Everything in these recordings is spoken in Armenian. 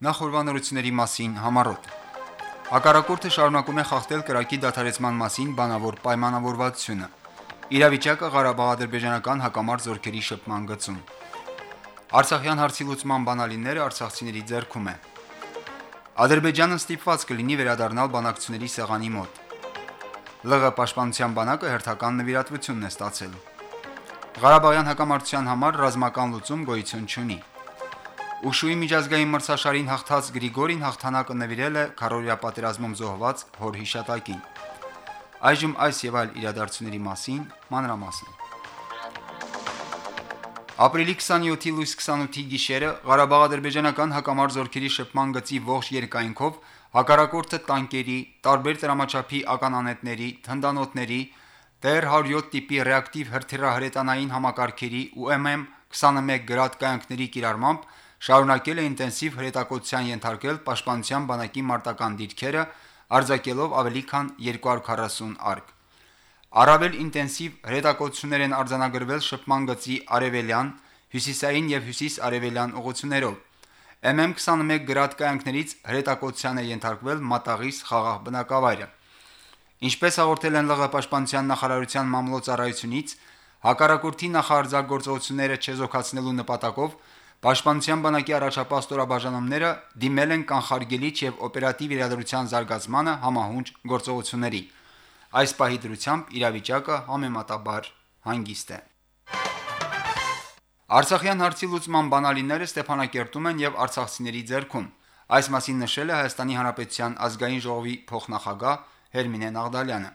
Նախորbanությունների մասին համառոտ։ Հակառակորդը շարունակում է խախտել կրակի դադարեցման մասին բանավոր պայմանավորվածությունը։ Իրավիճակը Ղարաբաղ-ադրբեջանական հակամարտ զորքերի շփման գծում։ Արցախյան հարցի լուծման բանալիները արցախցիների ձեռքում է։ Ադրբեջանը ստիպված կլինի վերադառնալ բանակցությունների սեղանի մոտ։ ԼՂ պաշտպանության բանակը հերթական նվիրատվություն է ստացել։ Ղարաբաղյան հակամարտության համար ռազմական լուծում գոյություն չունի։ Ուշուի միջազգային մրցաշարին հաղթած Գրիգորին հաղթանակը նվիրել է Քարորիա պատերազմում զոհված հոր հիշատակին։ Այժմ այս եւ այլ իրադարձությունների մասին մանրամասն։ Ապրիլի 27-ի լույս 28-ի գիշերը Ղարաբաղ-ադրբեջանական հակամարտ զորքերի շփման գծի ողջ երկայնքով հակառակորդը տանկերի, տարբեր դրամաչափի ականանետների, թնդանոթների, TR-107 տիպի ռեակտիվ հրթիռահրետանային համակարգերի ու MM-21 գրադ կայանքների կիրառմամբ շարունակել է ինտենսիվ հրետակոծության ենթարկել Պաշտպանության բանակի մարտական դիրքերը, արձակելով ավելի քան 240 արկ։ Առավել ինտենսիվ հրետակոծություններ են արձանագրվել շփման գծի արևելյան, հյուսիսային եւ հյուսիս-արևելյան ուղություններով։ MM21 գրադ կայանքներից հրետակոծության է ենթարկվել Մատաղիս խաղաղ բնակավայրը։ Ինչպես հաղորդել են ԼՂ պաշտպանության նախարարության մամլոյցարայությունից, հակառակորդի նախարարձագործողությունները չեզոքացնելու նպատակով Պաշտպանության բանակի առաջապահ ստորաբաժանումները դիմել են կանխարգելիչ եւ օպերատիվ իրադրության զարգացմանը համահունչ գործողությունների։ Այս պահի դրությամբ իրավիճակը համեմատաբար հանգիստ է։ Արցախյան հարցի լուծման բանալիները Ստեփանակերտում են եւ արցախցիների ձեռքում։ Այս մասին նշել է Հայաստանի Հանրապետության ազգային ժողովի փոխնախագահ Հերմինե Նաղդալյանը։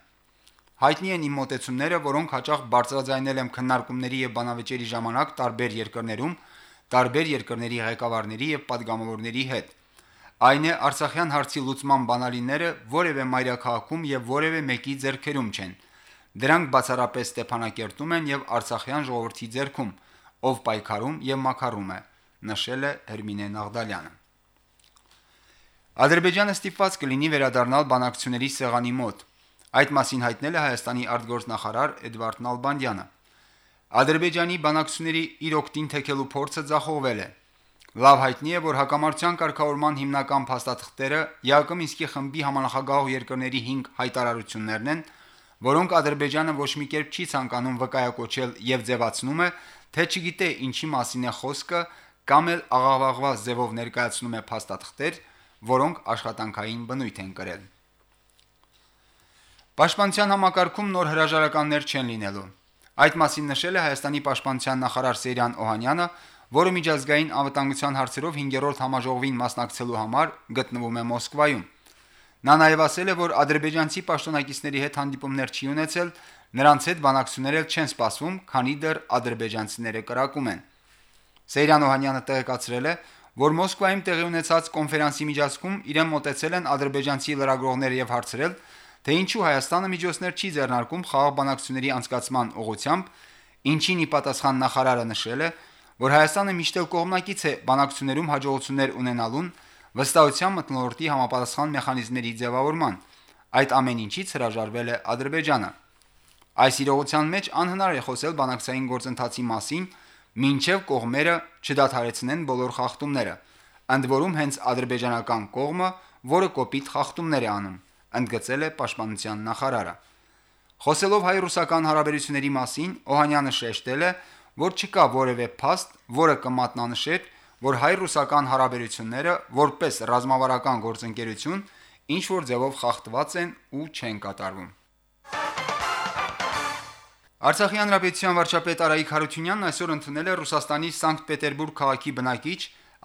Հայտնի են իմ մտեցումները, որոնք հաճախ բարձրաձայնել եմ քննարկումների եւ բանավեճերի ժամանակ տարբեր երկրներում, տարբեր երկրների ղեկավարների եւ падգամավորների հետ։ Այն է Արցախյան հարցի լուծման բանալիները որևէ մայրաքաղաքում եւ որևէ մեկի ձեռքերում չեն։ Դրանք բացառապես Ստեփանակերտում են եւ Արցախյան ժողովրդի ձեռքում, ով պայքարում եւ մակարում է, նշել է Հերմինե Նաղդալյանը։ Ադրբեջանը ստիպված կլինի վերադառնալ բանակցությունների սեղանի մոտ։ Այդ մասին հայտնել է Հայաստանի արտգործնախարար Էդվարդ Նալբանդյանը։ Ադրբեջանի բանակցությունների իր օկտին թեքելու փորձը ձախողվել է։ Լավ հայտնի է, որ հակամարտության կարգավորման հիմնական փաստաթղթերը ԵԱԿ Մինսկի խմբի համանախագահ երկրների 5 հայտարարություններն են, որոնք Ադրբեջանը ոչ մի կերպ չի ցանկանում վկայակոչել եւ ձևացնում է, թե չգիտե ինչի մասին է խոսքը կամ էլ աղավաղված ձևով ներկայացնում է փաստաթղթեր, որոնք աշխատանքային բնույթ են կրել։ Պաշտպանության համակարգում նոր հրաժարականներ չեն լինելու։ Այդ մասին նշել է Հայաստանի պաշտպանության նախարար Սեյրան Օհանյանը, որը միջազգային անվտանգության հարցերով 5-րդ համաժողովին մասնակցելու համար գտնվում է Մոսկվայում։ Նա նաև ասել է, որ ադրբեջանցի պաշտոնակիցների հետ հանդիպումներ չի ունեցել, նրանց հետ բանակցություններ էլ չեն սպասվում, քանի դեռ ադրբեջանցիները կրակում են։ Սեյրան Օհանյանը տեղեկացրել է, որ Մոսկվայում տեղի ունեցած կոնֆերանսի միջազգում իրեն մտեցել են ադրբեջանցի լրագրողները եւ հարցրել, թե ինչու Հայաստանը միջոցներ չի ձեռնարկում խաղաղ բանակցությունների անցկացման ուղղությամբ, ինչին ի պատասխան նախարարը նշել է, որ Հայաստանը միշտ էլ կողմնակից է բանակցություններում հաջողություններ ունենալուն վստահության մտնոլորտի համապատասխան մեխանիզմների ձևավորման։ Այդ ամեն ինչից հրաժարվել է Ադրբեջանը։ Այս իրողության մեջ անհնար է խոսել բանակցային գործընթացի մասին, մինչև կողմերը չդադարեցնեն բոլոր խախտումները, ընդ որում հենց ադրբեջանական կողմը, որը կոպիտ խախտումներ է անում, ընդգծել է պաշտպանության նախարարը։ Խոսելով հայ-ռուսական հարաբերությունների մասին, Օհանյանը շեշտել է, որ չկա որևէ փաստ, որը կմատնանշեր, որ հայ-ռուսական հարաբերությունները որպես ռազմավարական գործընկերություն ինչ որ ձևով խախտված են ու չեն կատարվում։ Արցախի հանրապետության վարչապետ Արայիկ Հարությունյանն այսօր ընդունել է Ռուսաստանի Սանկտ Պետերբուրգ քաղաքի բնակիչ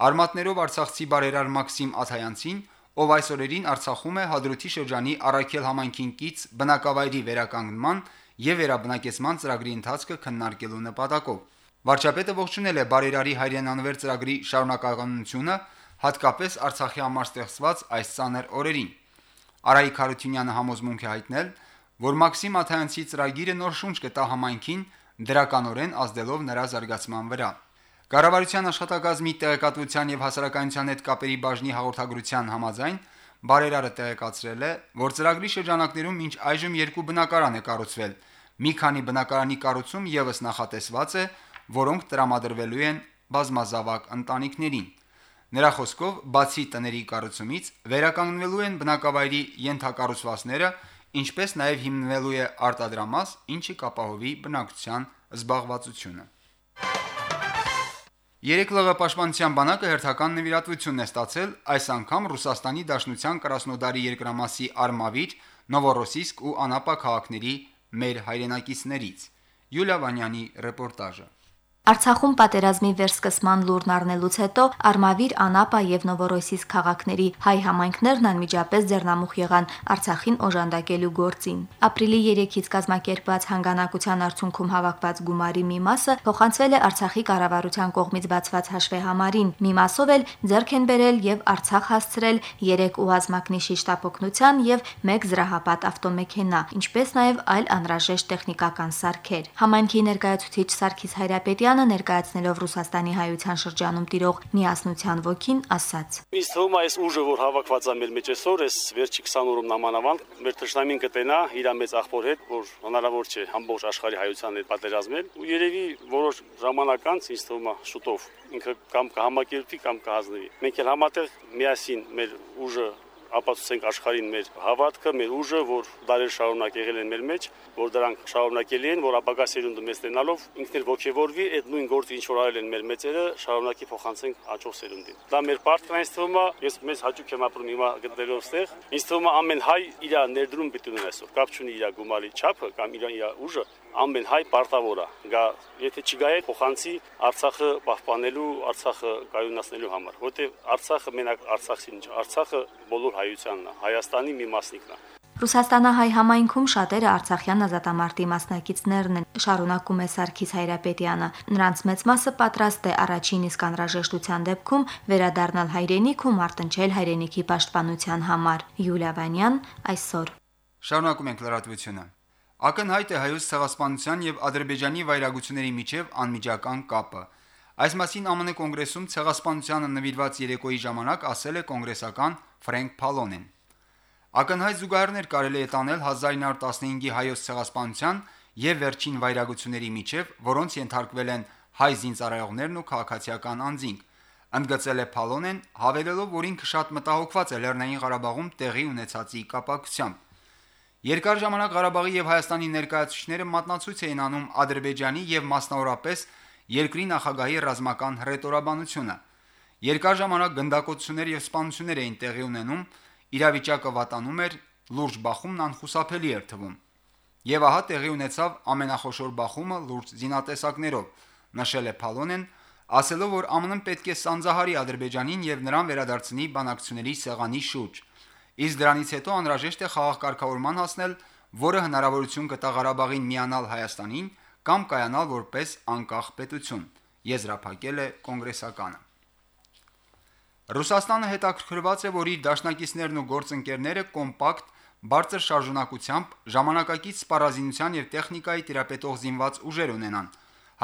արմատներով Արցախցի բարերար Մաքսիմ Աթայանցին, ով այս օրերին Արցախում է Հադրութի շրջանի Արաքել համայնքին կից բնակավայրի վերականգնման եւ վերաբնակեցման ծրագրի ընթացքը քննարկելու նպատակով։ Վարչապետը ողջունել է բարերարի հայրենանվեր ծրագրի շարունակականությունը, հատկապես Արցախի համար ստեղծված այս ցաներ օրերին։ Արայիկ Խարությունյանը համոզմունք է հայտնել, որ Մաքսիմ Աթայանցի ծրագիրը նոր շունչ կտա համայնքին, դրականորեն ազդելով նրա զարգացման վրա։ Կառավարության աշխատակազմի տեղեկատվության եւ հասարակայնության հետ կապերի բաժնի հաղորդագրության համաձայն բարերարը տեղեկացրել է, որ ծրագրի շրջանակներում մինչ այժմ երկու բնակարան է կառուցվել։ Մի քանի բնակարանի կառուցում եւս նախատեսված է, որոնք տրամադրվելու են բազմազավակ ընտանիքներին։ Նրա խոսքով, բացի տների կառուցումից, վերականգնվելու են բնակավայրի յենթակառուցվածքները, ինչպես նաև հիմնվելու է արտադրամաս, ինչը կապահովի բնակչության զբաղվածությունը։ Երեք ԼՂ պաշտպանության բանակը հերթական նվիրատվություն է ստացել այս անգամ Ռուսաստանի Դաշնության Կրասնոդարի երկրամասի Արմավիր, Նովորոսիսկ ու Անապա քաղաքների մեր հայրենակիցներից։ Յուլիա Վանյանի ռեպորտաժը։ Արցախում պատերազմի վերսկսման լուրն առնելուց հետո Արմավիր, Անապա եւ Նովորոսիսկ քաղաքների հայ համայնքներն անմիջապես ձեռնամուխ եղան Արցախին օժանդակելու գործին։ Ապրիլի 3-ից կազմակերպված հանգանակության արդյունքում հավաքված գումարի մի մասը փոխանցվել է Արցախի կառավարության կողմից բացված հաշվեհամարին։ Մի մասով էլ ձեռք են բերել եւ Արցախ հասցրել 3 ուազմակնիշի շտապօգնության եւ 1 զրահապատ ավտոմեքենա, ինչպես նաեւ այլ անհրաժեշտ տեխնիկական սարքեր։ Համայնքի ներկայացուցիչ Սարգիս Հայրապետյանը Սարգսյանը ներկայացնելով Ռուսաստանի հայության շրջանում տիրող միասնության ոգին ասաց. Իսկ թվում այս ուժը, որ հավաքված է մեր մեջ այսօր, այս վերջի 20 օրում նամանավանդ մեր թշնամին կտենա իր մեծ աղբոր հետ, որ հնարավոր չէ ամբողջ աշխարհի հայության հետ պատերազմել ու երևի որոշ ժամանակ անց ինձ թվում է շուտով ինքը կամ կհամակերպվի կամ կհազնվի։ Մենք էլ համատեղ միասին մեր ուժը ապացուցենք աշխարհին մեր հավատքը, մեր ուժը, որ դարեր շարունակ եղել են մեր մեջ, որ դրանք շարունակելի են, որ ապագա սերունդը մեզ տենալով ինքն էլ ողջևորվի, այդ նույն գործը ինչ որ արել են մեր մեծերը, շարունակի փոխանցենք հաջող սերունդին։ Դա մեր պարտքն է, թվում է, ես մեզ հաճույք եմ ապրում հիմա գտնելով ստեղ։ Ինձ թվում է ամեն հայ իր ներդրում պիտի ունենա այսօր։ Կապ չունի իր գումարի չափը կամ իր ուժը, ամեն հայ պարտավոր է գա եթե չգա է փոխանցի Արցախը պահպանելու Արցախը կայունացնելու համար որտեվ Արցախը մենակ Արցախին չէ Արցախը բոլոր հայությանն է Հայաստանի մի մասնիկն է Ռուսաստանահայ համայնքում շատերը Արցախյան ազատամարտի մասնակիցներն են, շարունակում է Սարգիս Հայրապետյանը։ Նրանց մեծ մասը պատրաստ է առաջին իսկ անհրաժեշտության դեպքում վերադառնալ հայրենիք ու մարտնչել հայրենիքի պաշտպանության համար։ Յուլիա Վանյան այսօր։ Շարունակում ենք լրատվությունը։ Ակնհայտ է հայոց ցեղասպանության եւ Ադրբեջանի վայրագությունների միջև անմիջական կապը։ Այս մասին ԱՄՆ կոնգրեսում ցեղասպանությանը նվիրված երեկոյի ժամանակ ասել է կոնգրեսական Ֆրենկ Փալոնեն։ Ակնհայտ զուգահեռներ կարելի է տանել 1915-ի հայոց ցեղասպանության եւ վերջին վայրագությունների միջև, որոնց ենթարկվել են հայ զինծառայողներն ու քաղաքացիական անձինք։ Ընդգծել է Փալոնեն, հավելելով, որ ինքը շատ մտահոգված է Լեռնային Ղարաբաղում տեղի ունեցածի կապակցությամբ։ Երկար ժամանակ Ղարաբաղի եւ Հայաստանի ներկայացուցիչները մատնացույց էին անում Ադրբեջանի եւ մասնավորապես երկրի նախագահի ռազմական հռետորաբանությունը։ Երկար ժամանակ գնդակոծություններ եւ սպանություններ էին տեղի ունենում, իրավիճակը վատանում էր, լուրջ բախումն անխուսափելի էր թվում։ Եվ ահա տեղի ունեցավ ամենախոշոր բախումը լուրջ զինատեսակներով, նշել է Փալոնեն, ասելով, որ ԱՄՆ-ն պետք է սանձահարի Ադրբեջանին եւ նրան վերադարձնի բանակցությունների սեղանի շուրջ իսկ դրանից հետո անհրաժեշտ է խաղաղ կարգավորման հասնել, որը հնարավորություն կտա Ղարաբաղին միանալ Հայաստանին կամ կայանալ որպես անկախ պետություն, եզրափակել է կոնգրեսականը։ Ռուսաստանը հետաքրքրված է, որ իր դաշնակիցներն ու գործընկերները կոմպակտ, բարձր շարժունակությամբ, ժամանակակից սպառազինության եւ տեխնիկայի տիրապետող զինված ուժեր ունենան,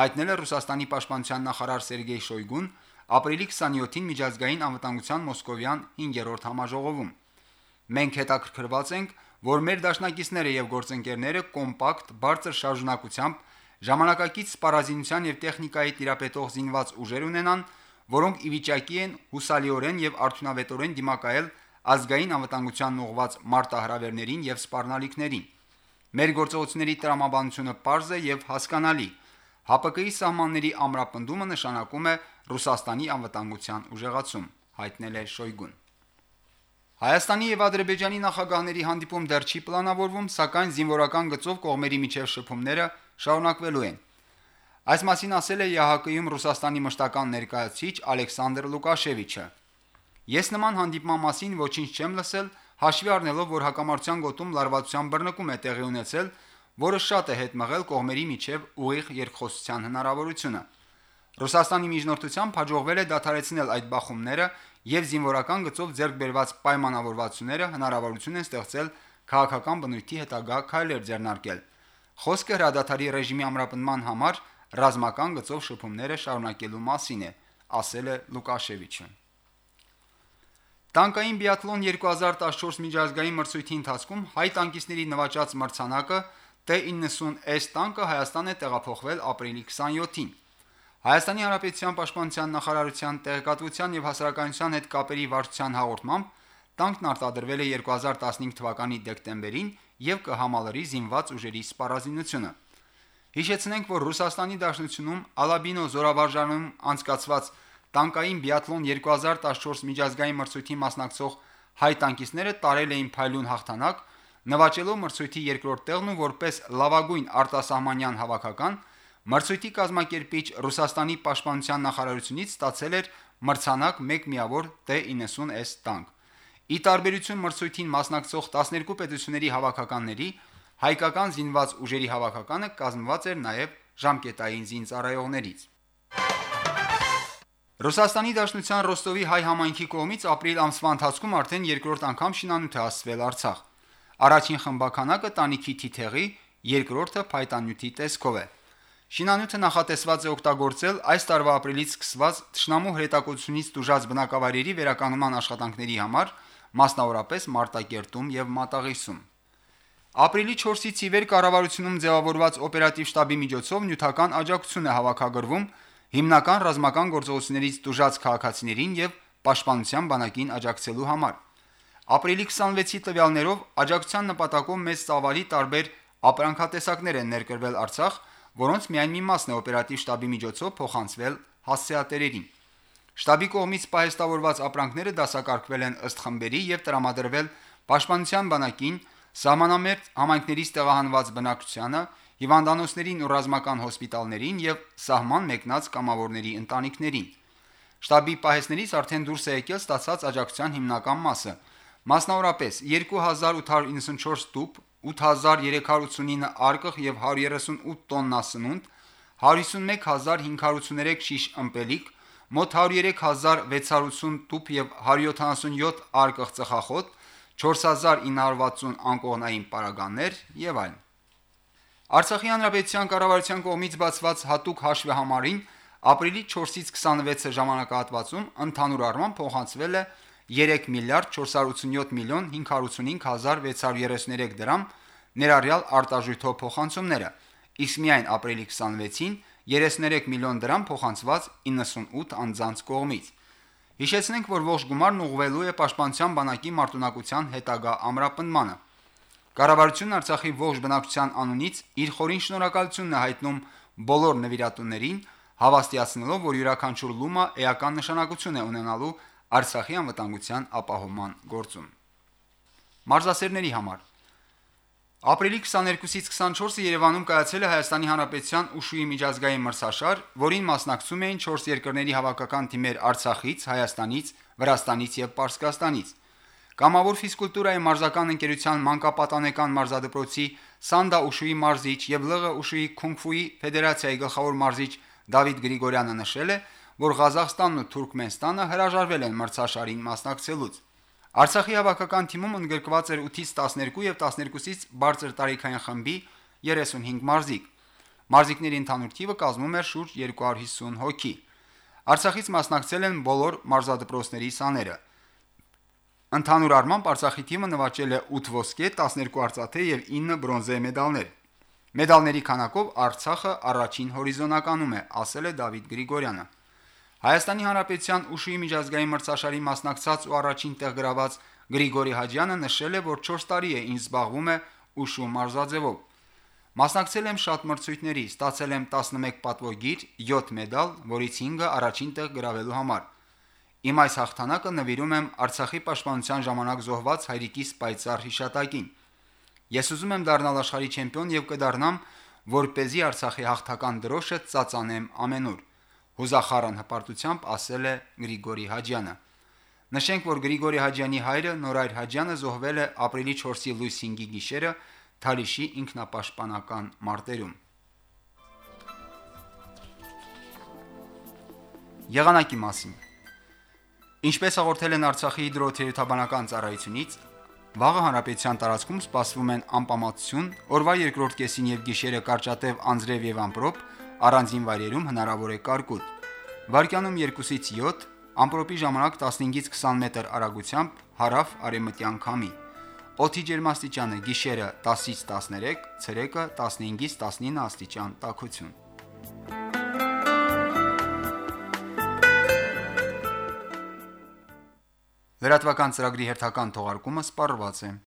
հայտնել է Ռուսաստանի պաշտպանության նախարար Սերգեյ Շոյգուն ապրիլի 27-ին միջազգային անվտանգության Մոսկովյան 5-րդ համաժողովում։ Մենք հետաքրքրված ենք, որ մեր դաշնակիցները եւ գործընկերները կոմպակտ, բարձր շարժունակությամբ ժամանակակից սպառազինության եւ տեխնիկայի տիրապետող զինված ուժեր ունենան, որոնք ի վիճակի են հուսալիորեն եւ արդյունավետորեն դիմակայել ազգային անվտանգության ուղղված մարտահրավերներին եւ սպառնալիքներին։ Մեր գործողությունների տրամաբանությունը པարզ է եւ հասկանալի։ ՀԱՊԿ-ի սահմանների ամրապնդումը նշանակում է Ռուսաստանի անվտանգության ուժեղացում, հայտնել է Շոյգուն։ Հայաստանի եւ Ադրբեջանի նախագահների հանդիպում դեռ չի պլանավորվում, սակայն զինվորական գծով կողմերի միջև շփումները շարունակվելու են։ Այս մասին ասել է ՀՀԿ-ում Ռուսաստանի մշտական ներկայացուցիչ Ալեքսանդր Լուկաշևիչը։ Ես նման հանդիպման մասին ոչինչ չեմ լսել, հաշվի առնելով, որ հակամարտության գոտում լարվածության բռնկում է տեղի ունեցել, որը շատ է հետ մղել կողմերի միջև ուղիղ երկխոսության հնարավորությունը։ Ռուսաստանի միջնորդությամբ հաջողվել է դադարեցնել այդ բախումները եւ զինվորական գծով ձեռք բերված պայմանավորվածությունները հնարավորություն են ստեղծել քաղաքական բնույթի հետագա քայլեր ձեռնարկել։ Խոսքը հրադադարի ռեժիմի ամրապնման համար ռազմական գծով շփումները շարունակելու մասին է, ասել է Լուկաշևիչը։ Տանկային բիաթլոն 2014 միջազգային մրցույթի ընթացքում հայ տանկիստների նվաճած մրցանակը T90S տանկը Հայաստան է տեղափոխվել ապրիլի 27-ին։ Հայաստանի Հանրապետության Պաշտպանության նախարարության տեղեկատվության եւ հասարակայնության հետ կապերի վարչության հաղորդմամբ տանկն արտադրվել է 2015 թվականի դեկտեմբերին եւ կհամալրի զինված ուժերի սպառազինությունը։ Հիշեցնենք, որ Ռուսաստանի Դաշնությունում Ալաբինո զորավարժանում անցկացված տանկային բիաթլոն 2014 միջազգային մրցույթի մասնակցող հայ տանկիստները տարել էին փայլուն հաղթանակ, նվաճելով մրցույթի երկրորդ տեղն ու որպես լավագույն արտասահմանյան հավաքական մրցույթի կազմակերպիչ Ռուսաստանի պաշտպանության նախարարությունից ստացել էր մրցանակ 1 միավոր T90S տանկ։ Ի տարբերություն մրցույթին մասնակցող 12 պետությունների հավաքականների, հայկական զինված ուժերի հավաքականը կազմված էր նաև ժամկետային զինծառայողներից։ Ռուսաստանի Դաշնության Ռոստովի հայ համայնքի կողմից ապրիլ ամսվա ընթացքում արդեն երկրորդ անգամ շինանյութ է հասցվել Արցախ։ Առաջին խմբականակը տանիքի թիթեղի, երկրորդը փայտանյութի տեսքով է։ Շինանյութը նախատեսված է օգտագործել այս տարվա ապրիլից սկսված Տշնամու հրետակոծությունից դժուժած բնակավայրերի վերականգնման աշխատանքների համար, մասնավորապես Մարտակերտում եւ Մատաղիսում։ Ապրիլի 4-ից ի վեր կառավարությունում ձևավորված օպերատիվ շտաբի միջոցով նյութական աջակցություն է հավաքագրվում հիմնական ռազմական գործողություններից դժուժած քաղաքացիներին եւ պաշտպանության բանակին աջակցելու համար։ Ապրիլի 26-ի տվյալներով աջակցության նպատակով մեծ ծավալի տարբեր ապրանքատեսակներ են ներկրվել Արցախ, որոնց միայն մի մասն է օպերատիվ շտաբի միջոցով փոխանցվել հասցեատերերին։ Շտաբի կողմից պահեստավորված ապրանքները դասակարգվել են ըստ խմբերի եւ տրամադրվել Պաշտպանության բանակին, սահմանամերձ համայնքներից տեղահանված բնակչությանը, հիվանդանոցներին ու ռազմական հոսպիտալներին եւ սահման մեկնած կամավորների ընտանիքներին։ Շտաբի պահեսներից արդեն դուրս է եկել ստացած աջակցության հիմնական մասը։ Մասնավորապես 2894 տուփ, 8389 արկղ եւ 138 տոննա սնունդ, 151583 շիշ ըմպելիք, մոտ 103680 տուփ եւ 177 արկղ ծխախոտ, 4960 անկողնային պարագաներ եւ այլն։ Արցախի հանրապետության կառավարության կողմից բացված հատուկ հաշվեհամարին ապրիլի 4-ից 26-ը ժամանակահատվածում ընդհանուր առմամբ փոխանցվել է 3 միլիարդ 487 միլիոն 585633 դրամ ներառյալ արտաժույթով փոխանցումները, իսկ միայն ապրիլի 26-ին 33 միլիոն դրամ փոխանցված 98 անձանց կողմից։ Հիշեցնենք, որ ողջ գումարն ուղղվելու է Պաշտպանության բանակի մարտունակության հետագա ամրապնդմանը։ Կառավարությունն Արցախի ողջ բնակչության անունից իր խորին շնորհակալությունն է հայտնում բոլոր նվիրատուներին, հավաստիացնելով, որ յուրաքանչյուր լումա էական նշանակություն է ունենալու Արցախի անվտանգության ապահովման գործում։ Մարզասերների համար. Ապրիլի 22-ից 24-ը Երևանում կայացել է Հայաստանի Հանրապետության ուշուի միջազգային մրցաշար, որին մասնակցում էին 4 երկրների հավաքական թիմեր Արցախից, Հայաստանից, Վրաստանից եւ Պարսկաստանից։ Կամավոր ֆիզկուլտուրայի մարզական ընկերության մանկապատանեկան մարզադպրոցի Սանդա Ուշուի մարզիչ եւ ԼՂ Ուշուի քունգֆուի ֆեդերացիայի գլխավոր մարզիչ Դավիթ Գրիգորյանը նշել է, որ Ղազախստանն ու Թուրքմենստանը հրաժարվել են մրցաշարին մասնակցելուց։ Արցախի հավաքական թիմում ընդգրկված էր 8-ից 12 եւ 12-ից բարձր տարիքային խմբի 35 մարզիկ։ Մարզիկների ընդհանուր թիվը կազմում էր շուրջ 250 հոգի։ Արցախից մասնակցել են բոլոր մարզադպրոցների սաները։ Ընդհանուր առմամբ Արցախի թիմը նվաճել է 8 ոսկե, 12 արծաթե եւ 9 բրոնզե մեդալներ։ Մեդալների քանակով Արցախը առաջին հորիզոնականում է, ասել է Դավիթ Գրիգորյանը։ Հայաստանի Հանրապետության ուշուի միջազգային մրցաշարի մասնակցած ու առաջին տեղ գրաված Գրիգորի Հաջյանը նշել է, որ 4 տարի է ինձ զբաղվում է ուշու մարզաձևով։ Մասնակցել եմ շատ մրցույթների, ստացել եմ 11 պատվոգիր, 7 մեդալ, որից 5-ը առաջին տեղ գրավելու համար։ Իմ այս հաղթանակը նվիրում եմ Արցախի պաշտպանության ժամանակ զոհված հայրիկիս պայծառ հիշատակին։ Ես ուզում եմ դառնալ աշխարհի չեմպիոն եւ կդառնամ, որ เป զի Արցախի հաղթական դրոշը ծածանեմ ամենուր։ Հուզախարան հպարտությամբ ասել է Գրիգորի Հաջյանը։ Նշենք, որ Գրիգորի Հաջյանի հայրը Նորայր Հաջյանը զոհվել է ապրիլի 4-ի լույս 5-ի գիշերը Թալիշի ինքնապաշտպանական մարտերում։ Եղանակի մասին. Ինչպես հաղորդել են Արցախի հիդրոթերապևտաբանական ծառայությունից, վաղը հանրապետության տարածքում սպասվում են անպամատություն, օրվա երկրորդ կեսին եւ գիշերը կարճատև անձրև եւ ամպրոպ, առանձին վայրերում հնարավոր է կարկուտ։ Վարկյանում 2-ից 7, ամպրոպի ժամանակ 15-ից 20 մետր արագությամբ հարավ արևմտյան քամի։ Օդի ջերմաստիճանը՝ գիշերը 10-ից 13, ցերեկը 15-ից 19 աստիճան տաքություն։ Լրատվական ծրագրի հերթական թողարկումը սպառված է։